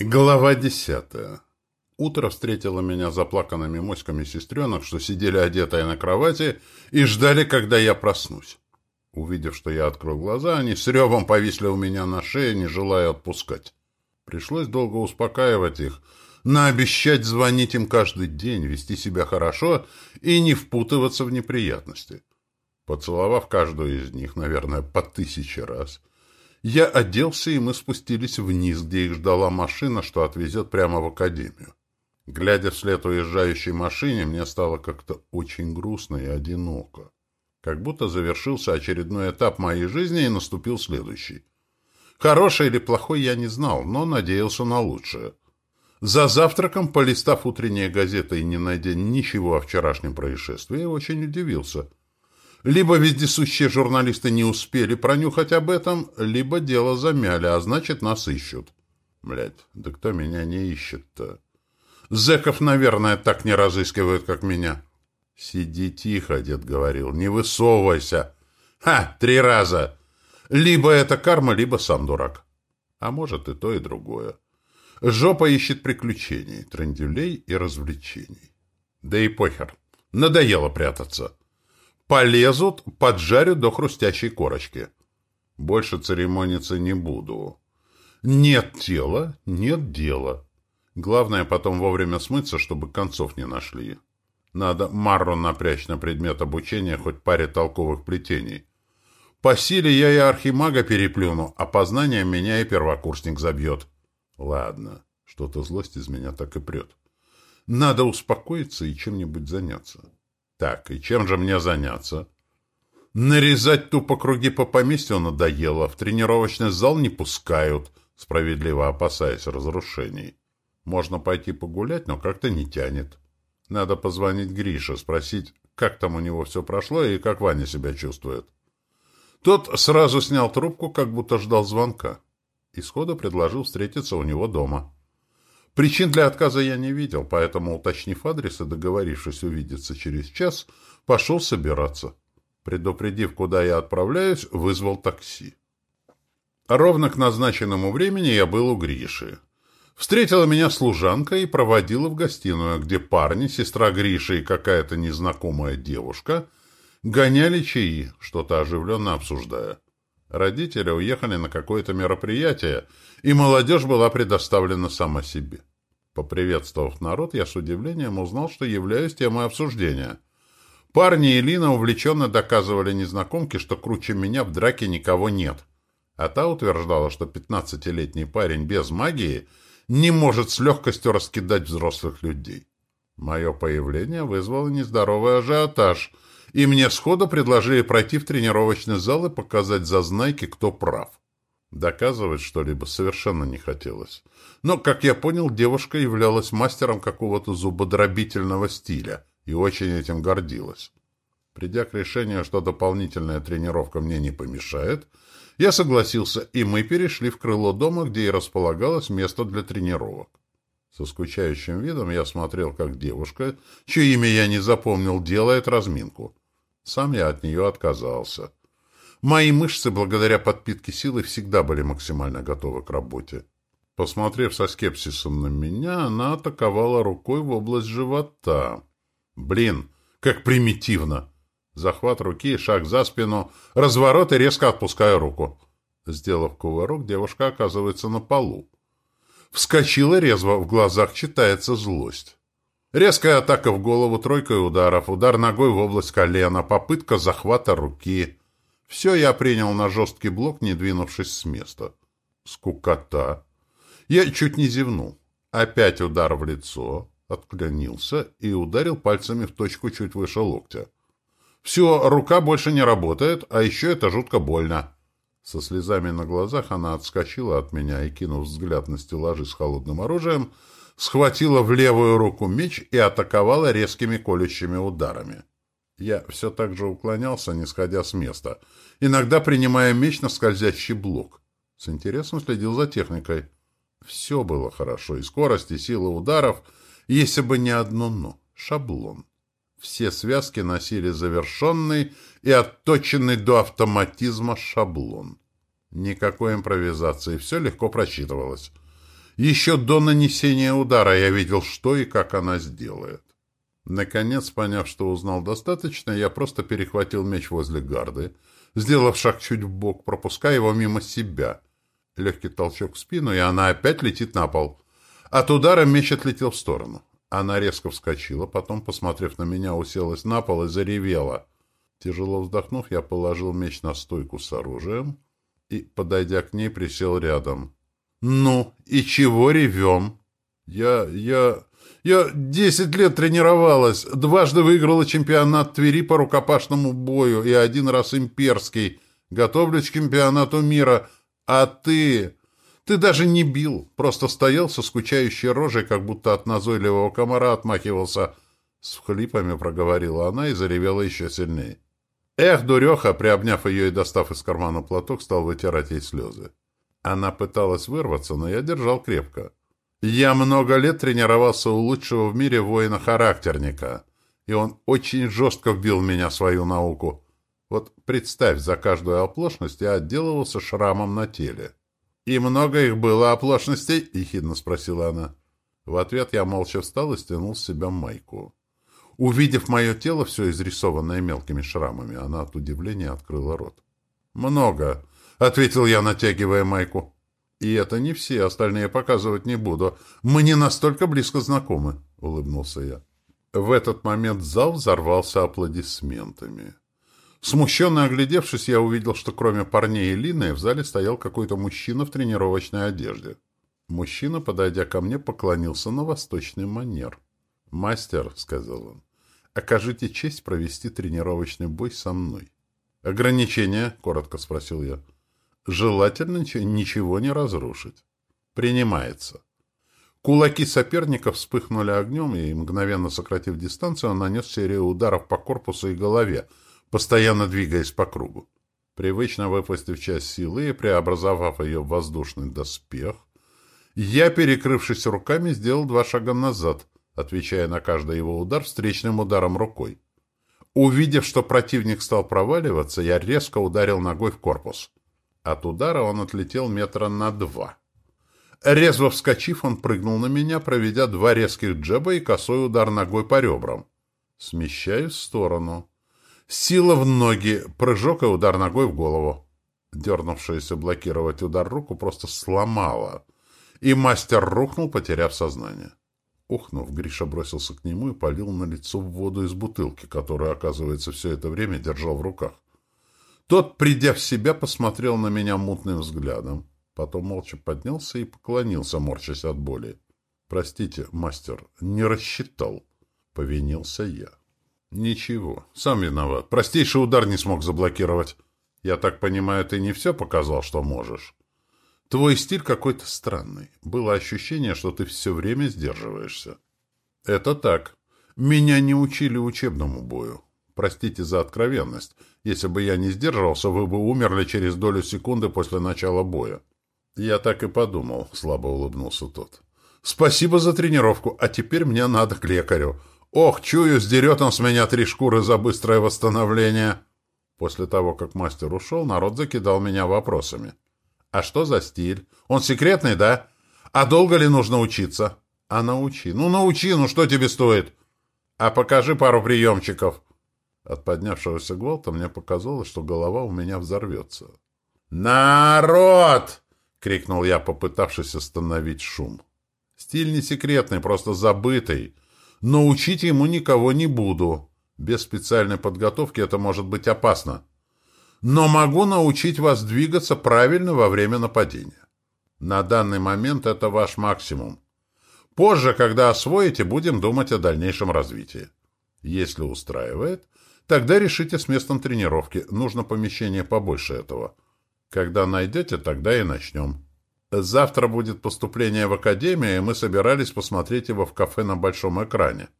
Глава десятая. Утро встретило меня заплаканными моськами сестренок, что сидели одетые на кровати и ждали, когда я проснусь. Увидев, что я открыл глаза, они с ревом повисли у меня на шее, не желая отпускать. Пришлось долго успокаивать их, наобещать звонить им каждый день, вести себя хорошо и не впутываться в неприятности. Поцеловав каждую из них, наверное, по тысяче раз, я оделся, и мы спустились вниз, где их ждала машина, что отвезет прямо в академию. Глядя вслед уезжающей машине, мне стало как-то очень грустно и одиноко. Как будто завершился очередной этап моей жизни и наступил следующий. Хороший или плохой я не знал, но надеялся на лучшее. За завтраком, полистав утренние газеты и не найдя ничего о вчерашнем происшествии, очень удивился. Либо вездесущие журналисты не успели пронюхать об этом, либо дело замяли, а значит, нас ищут. Блядь, да кто меня не ищет-то? Зеков, наверное, так не разыскивают, как меня. Сиди тихо, дед говорил, не высовывайся. Ха, три раза. Либо это карма, либо сам дурак. А может и то, и другое. Жопа ищет приключений, трендюлей и развлечений. Да и похер. Надоело прятаться. Полезут, поджарю до хрустящей корочки. Больше церемониться не буду. Нет тела, нет дела. Главное потом вовремя смыться, чтобы концов не нашли. Надо Марру напрячь на предмет обучения хоть паре толковых плетений. По силе я и архимага переплюну, а познание меня и первокурсник забьет. Ладно, что-то злость из меня так и прет. Надо успокоиться и чем-нибудь заняться. Так, и чем же мне заняться? Нарезать тупо круги по поместью надоело, в тренировочный зал не пускают, справедливо опасаясь разрушений. Можно пойти погулять, но как-то не тянет. Надо позвонить Грише, спросить, как там у него все прошло и как Ваня себя чувствует. Тот сразу снял трубку, как будто ждал звонка. И сходу предложил встретиться у него дома. Причин для отказа я не видел, поэтому, уточнив адрес и договорившись увидеться через час, пошел собираться. Предупредив, куда я отправляюсь, вызвал такси. Ровно к назначенному времени я был у Гриши. Встретила меня служанка и проводила в гостиную, где парни, сестра Гриши и какая-то незнакомая девушка гоняли чаи, что-то оживленно обсуждая. Родители уехали на какое-то мероприятие, и молодежь была предоставлена сама себе. Поприветствовав народ, я с удивлением узнал, что являюсь темой обсуждения. Парни и Лина увлеченно доказывали незнакомке, что круче меня в драке никого нет. А та утверждала, что пятнадцатилетний парень без магии не может с легкостью раскидать взрослых людей. Мое появление вызвало нездоровый ажиотаж — и мне сходу предложили пройти в тренировочный зал и показать зазнайке, кто прав. Доказывать что-либо совершенно не хотелось. Но, как я понял, девушка являлась мастером какого-то зубодробительного стиля и очень этим гордилась. Придя к решению, что дополнительная тренировка мне не помешает, я согласился, и мы перешли в крыло дома, где и располагалось место для тренировок. Со скучающим видом я смотрел, как девушка, чье имя я не запомнил, делает разминку. Сам я от нее отказался. Мои мышцы, благодаря подпитке силы, всегда были максимально готовы к работе. Посмотрев со скепсисом на меня, она атаковала рукой в область живота. Блин, как примитивно! Захват руки, шаг за спину, разворот и резко отпускаю руку. Сделав кувырок, девушка оказывается на полу. Вскочила резво, в глазах читается злость. Резкая атака в голову, тройкой ударов, удар ногой в область колена, попытка захвата руки. Все я принял на жесткий блок, не двинувшись с места. Скукота. Я чуть не зевнул. Опять удар в лицо. Отклонился и ударил пальцами в точку чуть выше локтя. Все, рука больше не работает, а еще это жутко больно. Со слезами на глазах она отскочила от меня и, кинув взгляд на стеллажи с холодным оружием, схватила в левую руку меч и атаковала резкими колющими ударами. Я все так же уклонялся, не сходя с места, иногда принимая меч на скользящий блок. С интересом следил за техникой. Все было хорошо, и скорость, и сила ударов, если бы не одно «но» — шаблон. Все связки носили завершенный и отточенный до автоматизма шаблон. Никакой импровизации, все легко просчитывалось. Еще до нанесения удара я видел, что и как она сделает. Наконец, поняв, что узнал достаточно, я просто перехватил меч возле гарды, сделав шаг чуть в бок, пропуская его мимо себя. Легкий толчок в спину, и она опять летит на пол. От удара меч отлетел в сторону. Она резко вскочила, потом, посмотрев на меня, уселась на пол и заревела. Тяжело вздохнув, я положил меч на стойку с оружием и, подойдя к ней, присел рядом. «Ну, и чего ревем?» «Я... я... я десять лет тренировалась, дважды выиграла чемпионат Твери по рукопашному бою и один раз имперский. Готовлюсь к чемпионату мира. А ты... ты даже не бил, просто стоял со скучающей рожей, как будто от назойливого комара отмахивался». С хлипами проговорила она и заревела еще сильнее. Эх, дуреха, приобняв ее и достав из кармана платок, стал вытирать ей слезы. Она пыталась вырваться, но я держал крепко. Я много лет тренировался у лучшего в мире воина-характерника, и он очень жестко вбил в меня свою науку. Вот представь, за каждую оплошность я отделывался шрамом на теле. «И много их было оплошностей?» — ехидно спросила она. В ответ я молча встал и стянул с себя майку. Увидев мое тело, все изрисованное мелкими шрамами, она от удивления открыла рот. «Много», — ответил я, натягивая майку. «И это не все, остальные показывать не буду. Мы не настолько близко знакомы», — улыбнулся я. В этот момент зал взорвался аплодисментами. Смущенно оглядевшись, я увидел, что кроме парней и Лины в зале стоял какой-то мужчина в тренировочной одежде. Мужчина, подойдя ко мне, поклонился на восточный манер. «Мастер», — сказал он, — «окажите честь провести тренировочный бой со мной». «Ограничения?» — коротко спросил я. Желательно ничего не разрушить. Принимается. Кулаки соперника вспыхнули огнем, и, мгновенно сократив дистанцию, он нанес серию ударов по корпусу и голове, постоянно двигаясь по кругу. Привычно выпустив часть силы и преобразовав ее в воздушный доспех, я, перекрывшись руками, сделал два шага назад, отвечая на каждый его удар встречным ударом рукой. Увидев, что противник стал проваливаться, я резко ударил ногой в корпус. От удара он отлетел метра на два. Резво вскочив, он прыгнул на меня, проведя два резких джеба и косой удар ногой по ребрам. Смещаюсь в сторону. Сила в ноги, прыжок и удар ногой в голову. Дернувшаяся блокировать удар руку просто сломала, и мастер рухнул, потеряв сознание. Ухнув, Гриша бросился к нему и полил на лицо воду из бутылки, которую, оказывается, все это время держал в руках. Тот, придя в себя, посмотрел на меня мутным взглядом. Потом молча поднялся и поклонился, морщась от боли. «Простите, мастер, не рассчитал», — повинился я. «Ничего, сам виноват. Простейший удар не смог заблокировать. Я так понимаю, ты не все показал, что можешь. Твой стиль какой-то странный. Было ощущение, что ты все время сдерживаешься». «Это так. Меня не учили учебному бою. Простите за откровенность. Если бы я не сдерживался, вы бы умерли через долю секунды после начала боя. Я так и подумал, слабо улыбнулся тот. Спасибо за тренировку, а теперь мне надо к лекарю. Ох, чую, сдерет он с меня три шкуры за быстрое восстановление. После того, как мастер ушел, народ закидал меня вопросами. А что за стиль? Он секретный, да? А долго ли нужно учиться? А научи. Ну, научи, ну что тебе стоит? А покажи пару приемчиков. От поднявшегося гвалта мне показалось, что голова у меня взорвется. «Народ!» — крикнул я, попытавшись остановить шум. «Стиль не секретный, просто забытый. Но учить ему никого не буду. Без специальной подготовки это может быть опасно. Но могу научить вас двигаться правильно во время нападения. На данный момент это ваш максимум. Позже, когда освоите, будем думать о дальнейшем развитии. Если устраивает, Тогда решите с местом тренировки. Нужно помещение побольше этого. Когда найдете, тогда и начнем. Завтра будет поступление в академию, и мы собирались посмотреть его в кафе на большом экране.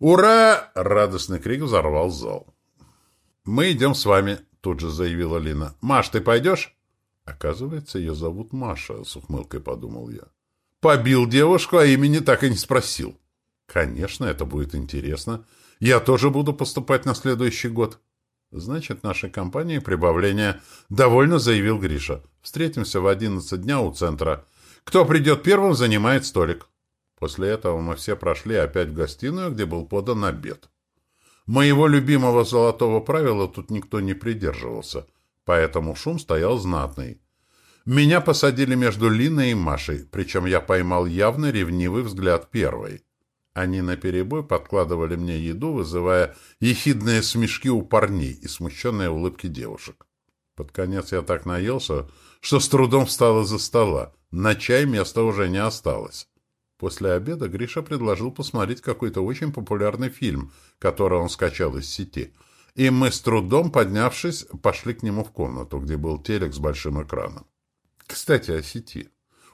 «Ура!» — радостный крик взорвал зал. «Мы идем с вами», — тут же заявила Лина. «Маш, ты пойдешь?» Оказывается, ее зовут Маша, — с ухмылкой подумал я. «Побил девушку, а имени так и не спросил». «Конечно, это будет интересно. Я тоже буду поступать на следующий год. Значит, нашей компании прибавление. Довольно заявил Гриша. Встретимся в одиннадцать дня у центра. Кто придет первым, занимает столик. После этого мы все прошли опять в гостиную, где был подан обед. Моего любимого золотого правила тут никто не придерживался, поэтому шум стоял знатный. Меня посадили между Линой и Машей, причем я поймал явно ревнивый взгляд первой. Они наперебой подкладывали мне еду, вызывая ехидные смешки у парней и смущенные улыбки девушек. Под конец я так наелся, что с трудом встал из-за стола. На чай места уже не осталось. После обеда Гриша предложил посмотреть какой-то очень популярный фильм, который он скачал из сети. И мы с трудом, поднявшись, пошли к нему в комнату, где был телек с большим экраном. Кстати, о сети.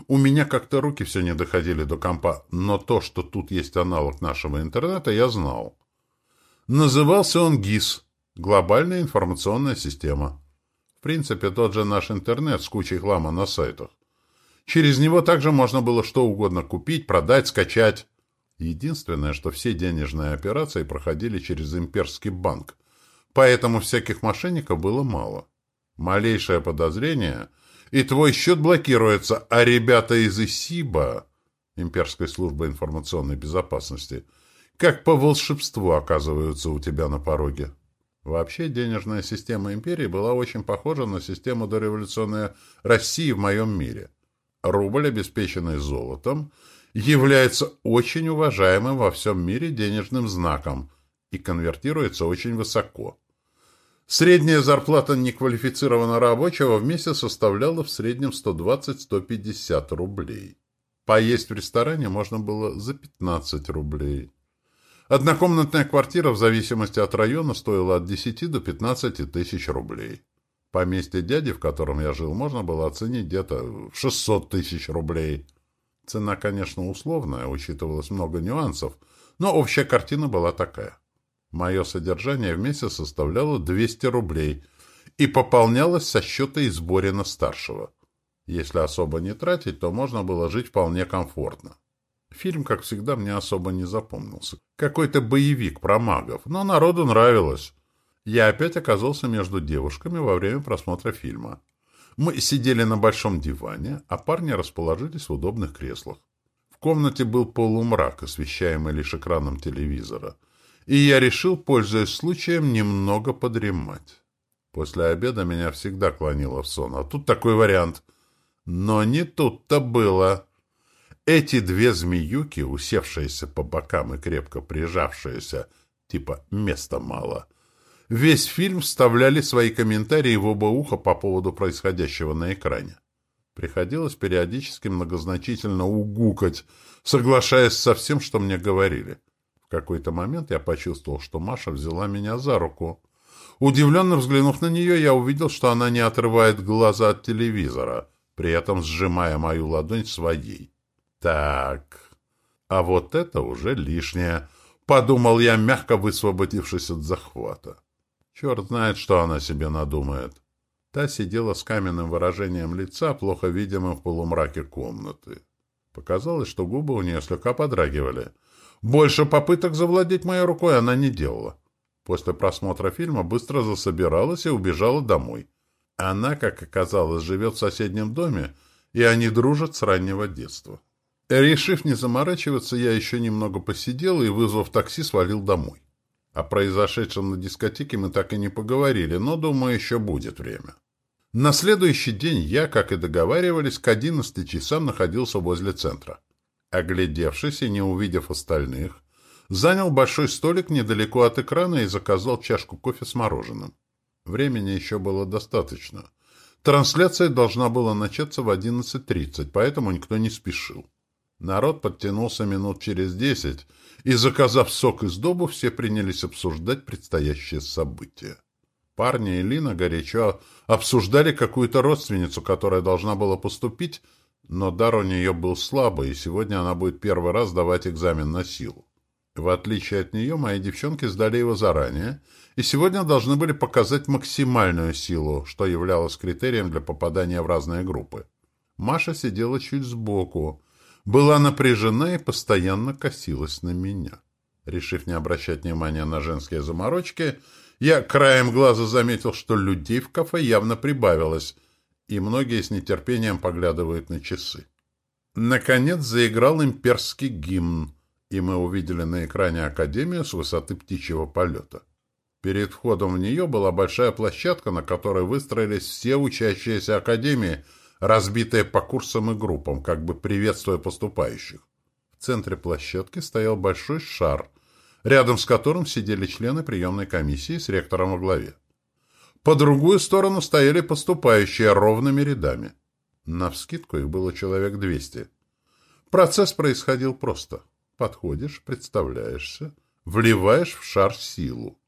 У меня как-то руки все не доходили до компа, но то, что тут есть аналог нашего интернета, я знал. Назывался он ГИС – Глобальная информационная система. В принципе, тот же наш интернет с кучей хлама на сайтах. Через него также можно было что угодно купить, продать, скачать. Единственное, что все денежные операции проходили через имперский банк, поэтому всяких мошенников было мало. Малейшее подозрение – и твой счет блокируется, а ребята из ИСИБа, Имперской службы информационной безопасности, как по волшебству оказываются у тебя на пороге. Вообще, денежная система империи была очень похожа на систему дореволюционной России в моем мире. Рубль, обеспеченный золотом, является очень уважаемым во всем мире денежным знаком и конвертируется очень высоко. Средняя зарплата неквалифицированного рабочего в месяц составляла в среднем 120-150 рублей. Поесть в ресторане можно было за 15 рублей. Однокомнатная квартира в зависимости от района стоила от 10 до 15 тысяч рублей. Поместье дяди, в котором я жил, можно было оценить где-то в 600 тысяч рублей. Цена, конечно, условная, учитывалось много нюансов, но общая картина была такая. Мое содержание в месяц составляло 200 рублей и пополнялось со счета Изборина-старшего. Если особо не тратить, то можно было жить вполне комфортно. Фильм, как всегда, мне особо не запомнился. Какой-то боевик про магов, но народу нравилось. Я опять оказался между девушками во время просмотра фильма. Мы сидели на большом диване, а парни расположились в удобных креслах. В комнате был полумрак, освещаемый лишь экраном телевизора — и я решил, пользуясь случаем, немного подремать. После обеда меня всегда клонило в сон, а тут такой вариант. Но не тут-то было. Эти две змеюки, усевшиеся по бокам и крепко прижавшиеся, типа «места мало», весь фильм вставляли свои комментарии в оба уха по поводу происходящего на экране. Приходилось периодически многозначительно угукать, соглашаясь со всем, что мне говорили какой-то момент я почувствовал, что Маша взяла меня за руку. Удивленно взглянув на нее, я увидел, что она не отрывает глаза от телевизора, при этом сжимая мою ладонь своей. «Так, а вот это уже лишнее», — подумал я, мягко высвободившись от захвата. Черт знает, что она себе надумает. Та сидела с каменным выражением лица, плохо видимым в полумраке комнаты. Показалось, что губы у нее слегка подрагивали — больше попыток завладеть моей рукой она не делала. После просмотра фильма быстро засобиралась и убежала домой. Она, как оказалось, живет в соседнем доме, и они дружат с раннего детства. Решив не заморачиваться, я еще немного посидел и, вызвав такси, свалил домой. О произошедшем на дискотеке мы так и не поговорили, но, думаю, еще будет время. На следующий день я, как и договаривались, к 11 часам находился возле центра. Оглядевшись и не увидев остальных, занял большой столик недалеко от экрана и заказал чашку кофе с мороженым. Времени еще было достаточно. Трансляция должна была начаться в 11.30, поэтому никто не спешил. Народ подтянулся минут через десять, и, заказав сок из добу, все принялись обсуждать предстоящее событие. Парни и Лина горячо обсуждали какую-то родственницу, которая должна была поступить но дар у нее был слабый, и сегодня она будет первый раз давать экзамен на силу. В отличие от нее, мои девчонки сдали его заранее, и сегодня должны были показать максимальную силу, что являлось критерием для попадания в разные группы. Маша сидела чуть сбоку, была напряжена и постоянно косилась на меня. Решив не обращать внимания на женские заморочки, я краем глаза заметил, что людей в кафе явно прибавилось — и многие с нетерпением поглядывают на часы. Наконец заиграл имперский гимн, и мы увидели на экране Академию с высоты птичьего полета. Перед входом в нее была большая площадка, на которой выстроились все учащиеся Академии, разбитые по курсам и группам, как бы приветствуя поступающих. В центре площадки стоял большой шар, рядом с которым сидели члены приемной комиссии с ректором во главе. По другую сторону стояли поступающие ровными рядами. Навскидку их было человек двести. Процесс происходил просто. Подходишь, представляешься, вливаешь в шар силу.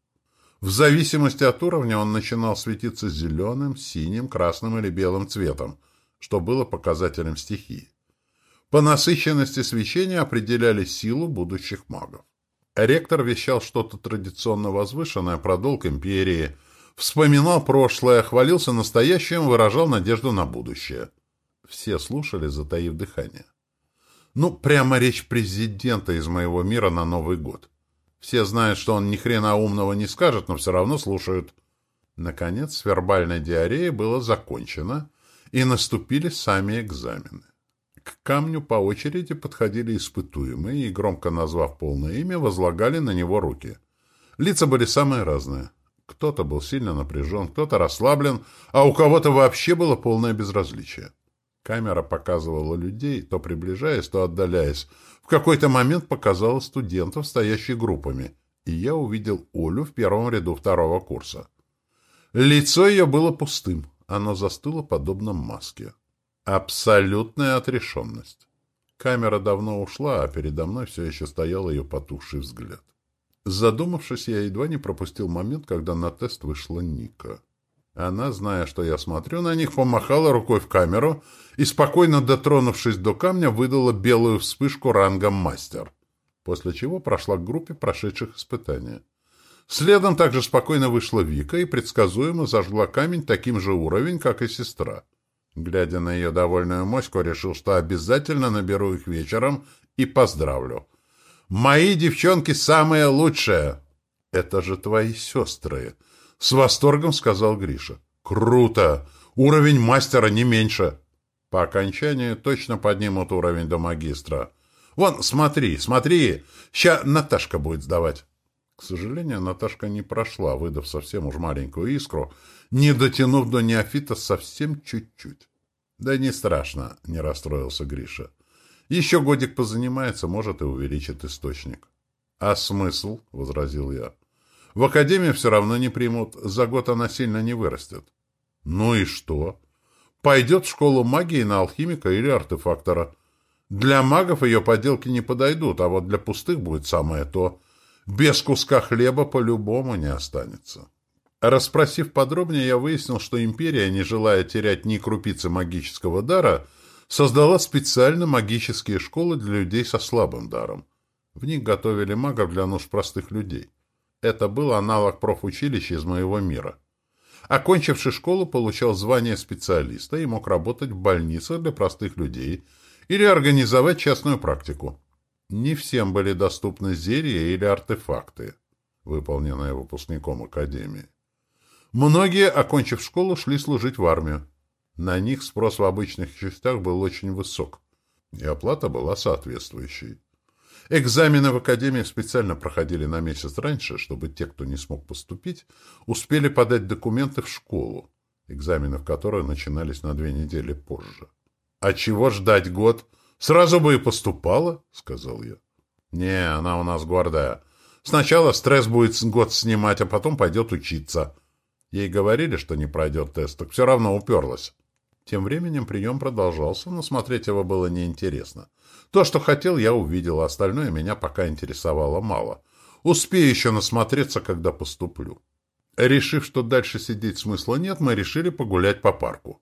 В зависимости от уровня он начинал светиться зеленым, синим, красным или белым цветом, что было показателем стихии. По насыщенности свечения определяли силу будущих магов. Ректор вещал что-то традиционно возвышенное про долг империи, вспоминал прошлое, хвалился настоящим, выражал надежду на будущее. Все слушали, затаив дыхание. Ну, прямо речь президента из моего мира на Новый год. Все знают, что он ни хрена умного не скажет, но все равно слушают. Наконец, с вербальной диареей было закончено, и наступили сами экзамены. К камню по очереди подходили испытуемые и, громко назвав полное имя, возлагали на него руки. Лица были самые разные. Кто-то был сильно напряжен, кто-то расслаблен, а у кого-то вообще было полное безразличие. Камера показывала людей, то приближаясь, то отдаляясь. В какой-то момент показала студентов, стоящих группами, и я увидел Олю в первом ряду второго курса. Лицо ее было пустым, оно застыло подобно маске. Абсолютная отрешенность. Камера давно ушла, а передо мной все еще стоял ее потухший взгляд. Задумавшись, я едва не пропустил момент, когда на тест вышла Ника. Она, зная, что я смотрю на них, помахала рукой в камеру и, спокойно дотронувшись до камня, выдала белую вспышку рангом мастер, после чего прошла к группе прошедших испытания. Следом также спокойно вышла Вика и предсказуемо зажгла камень таким же уровень, как и сестра. Глядя на ее довольную моську, решил, что обязательно наберу их вечером и поздравлю. «Мои девчонки самые лучшие!» «Это же твои сестры!» — с восторгом сказал Гриша. «Круто! Уровень мастера не меньше!» По окончании точно поднимут уровень до магистра. «Вон, смотри, смотри! Ща Наташка будет сдавать!» К сожалению, Наташка не прошла, выдав совсем уж маленькую искру, не дотянув до неофита совсем чуть-чуть. «Да не страшно», — не расстроился Гриша. «Еще годик позанимается, может, и увеличит источник». «А смысл?» — возразил я. «В академию все равно не примут, за год она сильно не вырастет». «Ну и что?» «Пойдет в школу магии на алхимика или артефактора. Для магов ее поделки не подойдут, а вот для пустых будет самое то. Без куска хлеба по-любому не останется». Расспросив подробнее, я выяснил, что империя, не желая терять ни крупицы магического дара, создала специально магические школы для людей со слабым даром. В них готовили магов для нужд простых людей. Это был аналог профучилища из моего мира. Окончивший школу, получал звание специалиста и мог работать в больницах для простых людей или организовать частную практику. Не всем были доступны зелья или артефакты, выполненные выпускником Академии. Многие, окончив школу, шли служить в армию. На них спрос в обычных частях был очень высок, и оплата была соответствующей. Экзамены в академии специально проходили на месяц раньше, чтобы те, кто не смог поступить, успели подать документы в школу, экзамены в которой начинались на две недели позже. «А чего ждать год? Сразу бы и поступала», — сказал я. «Не, она у нас гордая. Сначала стресс будет год снимать, а потом пойдет учиться», Ей говорили, что не пройдет тест, так все равно уперлась. Тем временем прием продолжался, но смотреть его было неинтересно. То, что хотел, я увидел, а остальное меня пока интересовало мало. Успею еще насмотреться, когда поступлю. Решив, что дальше сидеть смысла нет, мы решили погулять по парку.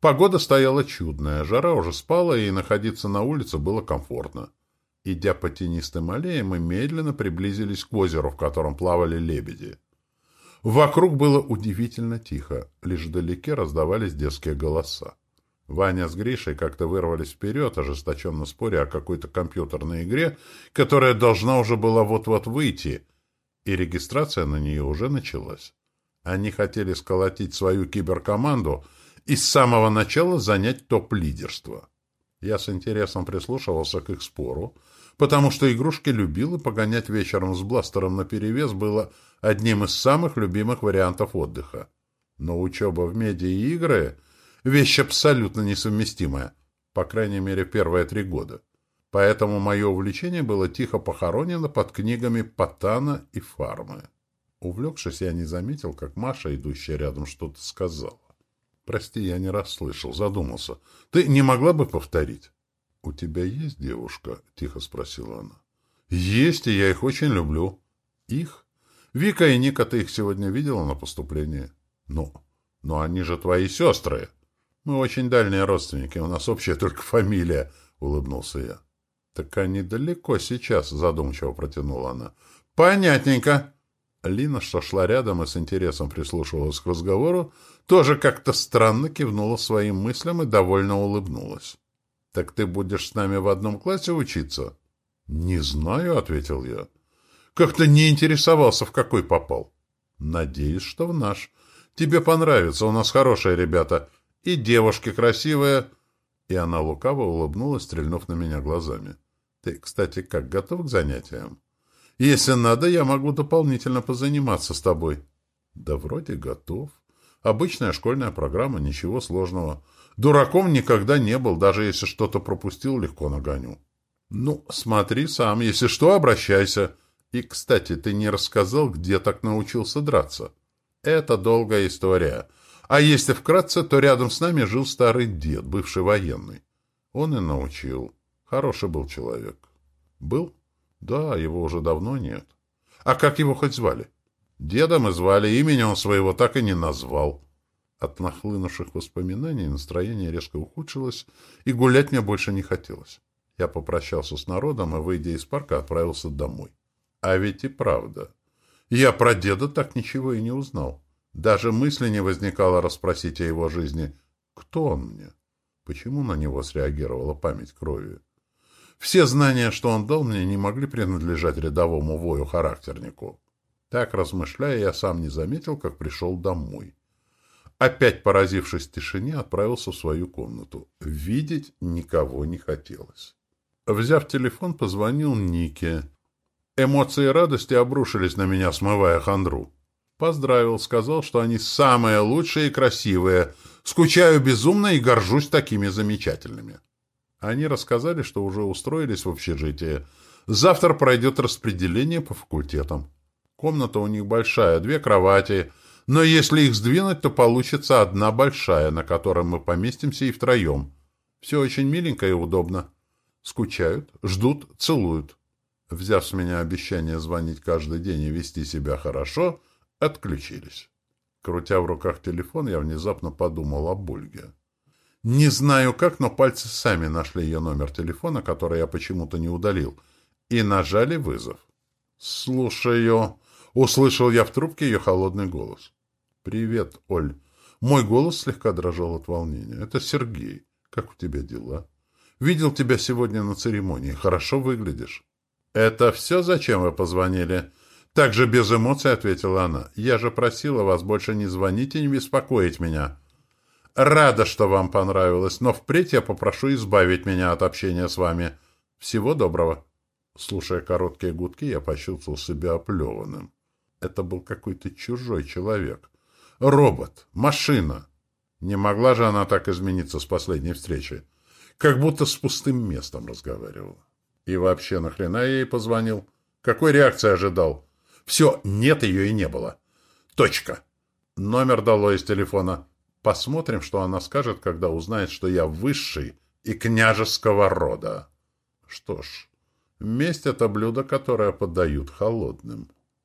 Погода стояла чудная, жара уже спала, и находиться на улице было комфортно. Идя по тенистым аллеям, мы медленно приблизились к озеру, в котором плавали лебеди. Вокруг было удивительно тихо, лишь вдалеке раздавались детские голоса. Ваня с Гришей как-то вырвались вперед, ожесточенно споря о какой-то компьютерной игре, которая должна уже была вот-вот выйти, и регистрация на нее уже началась. Они хотели сколотить свою киберкоманду и с самого начала занять топ-лидерство. Я с интересом прислушивался к их спору, потому что игрушки любил, и погонять вечером с бластером наперевес было одним из самых любимых вариантов отдыха. Но учеба в меди и игры — вещь абсолютно несовместимая, по крайней мере, первые три года. Поэтому мое увлечение было тихо похоронено под книгами Потана и Фармы. Увлекшись, я не заметил, как Маша, идущая рядом, что-то сказала. «Прости, я не расслышал, задумался. Ты не могла бы повторить?» «У тебя есть девушка?» — тихо спросила она. «Есть, и я их очень люблю». «Их?» «Вика и Ника, ты их сегодня видела на поступлении?» «Ну, но они же твои сестры». «Мы очень дальние родственники, у нас общая только фамилия», — улыбнулся я. «Так они далеко сейчас», — задумчиво протянула она. «Понятненько». Лина, что шла рядом и с интересом прислушивалась к разговору, тоже как-то странно кивнула своим мыслям и довольно улыбнулась. «Так ты будешь с нами в одном классе учиться?» «Не знаю», — ответил я. «Как-то не интересовался, в какой попал». «Надеюсь, что в наш. Тебе понравится, у нас хорошие ребята. И девушки красивые». И она лукаво улыбнулась, стрельнув на меня глазами. «Ты, кстати, как готов к занятиям?» «Если надо, я могу дополнительно позаниматься с тобой». «Да вроде готов. Обычная школьная программа, ничего сложного». Дураком никогда не был, даже если что-то пропустил, легко нагоню. Ну, смотри сам, если что, обращайся. И, кстати, ты не рассказал, где так научился драться. Это долгая история. А если вкратце, то рядом с нами жил старый дед, бывший военный. Он и научил. Хороший был человек. Был? Да, его уже давно нет. А как его хоть звали? Дедом и звали, имени он своего так и не назвал. От нахлынувших воспоминаний настроение резко ухудшилось, и гулять мне больше не хотелось. Я попрощался с народом и, выйдя из парка, отправился домой. А ведь и правда. Я про деда так ничего и не узнал. Даже мысли не возникало расспросить о его жизни. Кто он мне? Почему на него среагировала память крови? Все знания, что он дал мне, не могли принадлежать рядовому вою-характернику. Так, размышляя, я сам не заметил, как пришел домой. Опять поразившись тишине, отправился в свою комнату. Видеть никого не хотелось. Взяв телефон, позвонил Нике. Эмоции радости обрушились на меня, смывая хандру. Поздравил, сказал, что они самые лучшие и красивые. Скучаю безумно и горжусь такими замечательными. Они рассказали, что уже устроились в общежитие. Завтра пройдет распределение по факультетам. Комната у них большая, две кровати — но если их сдвинуть, то получится одна большая, на которой мы поместимся и втроем. Все очень миленько и удобно. Скучают, ждут, целуют. Взяв с меня обещание звонить каждый день и вести себя хорошо, отключились. Крутя в руках телефон, я внезапно подумал об Ольге. Не знаю как, но пальцы сами нашли ее номер телефона, который я почему-то не удалил, и нажали вызов. «Слушаю», — услышал я в трубке ее холодный голос. «Привет, Оль». Мой голос слегка дрожал от волнения. «Это Сергей. Как у тебя дела?» «Видел тебя сегодня на церемонии. Хорошо выглядишь». «Это все, зачем вы позвонили?» Так же без эмоций ответила она. «Я же просила вас больше не звонить и не беспокоить меня». «Рада, что вам понравилось, но впредь я попрошу избавить меня от общения с вами. Всего доброго». Слушая короткие гудки, я почувствовал себя оплеванным. Это был какой-то чужой человек. Робот, машина. Не могла же она так измениться с последней встречи. Как будто с пустым местом разговаривала. И вообще, нахрена я ей позвонил? Какой реакции ожидал? Все, нет ее и не было. Точка. Номер дало из телефона. Посмотрим, что она скажет, когда узнает, что я высший и княжеского рода. Что ж, месть — это блюдо, которое подают холодным.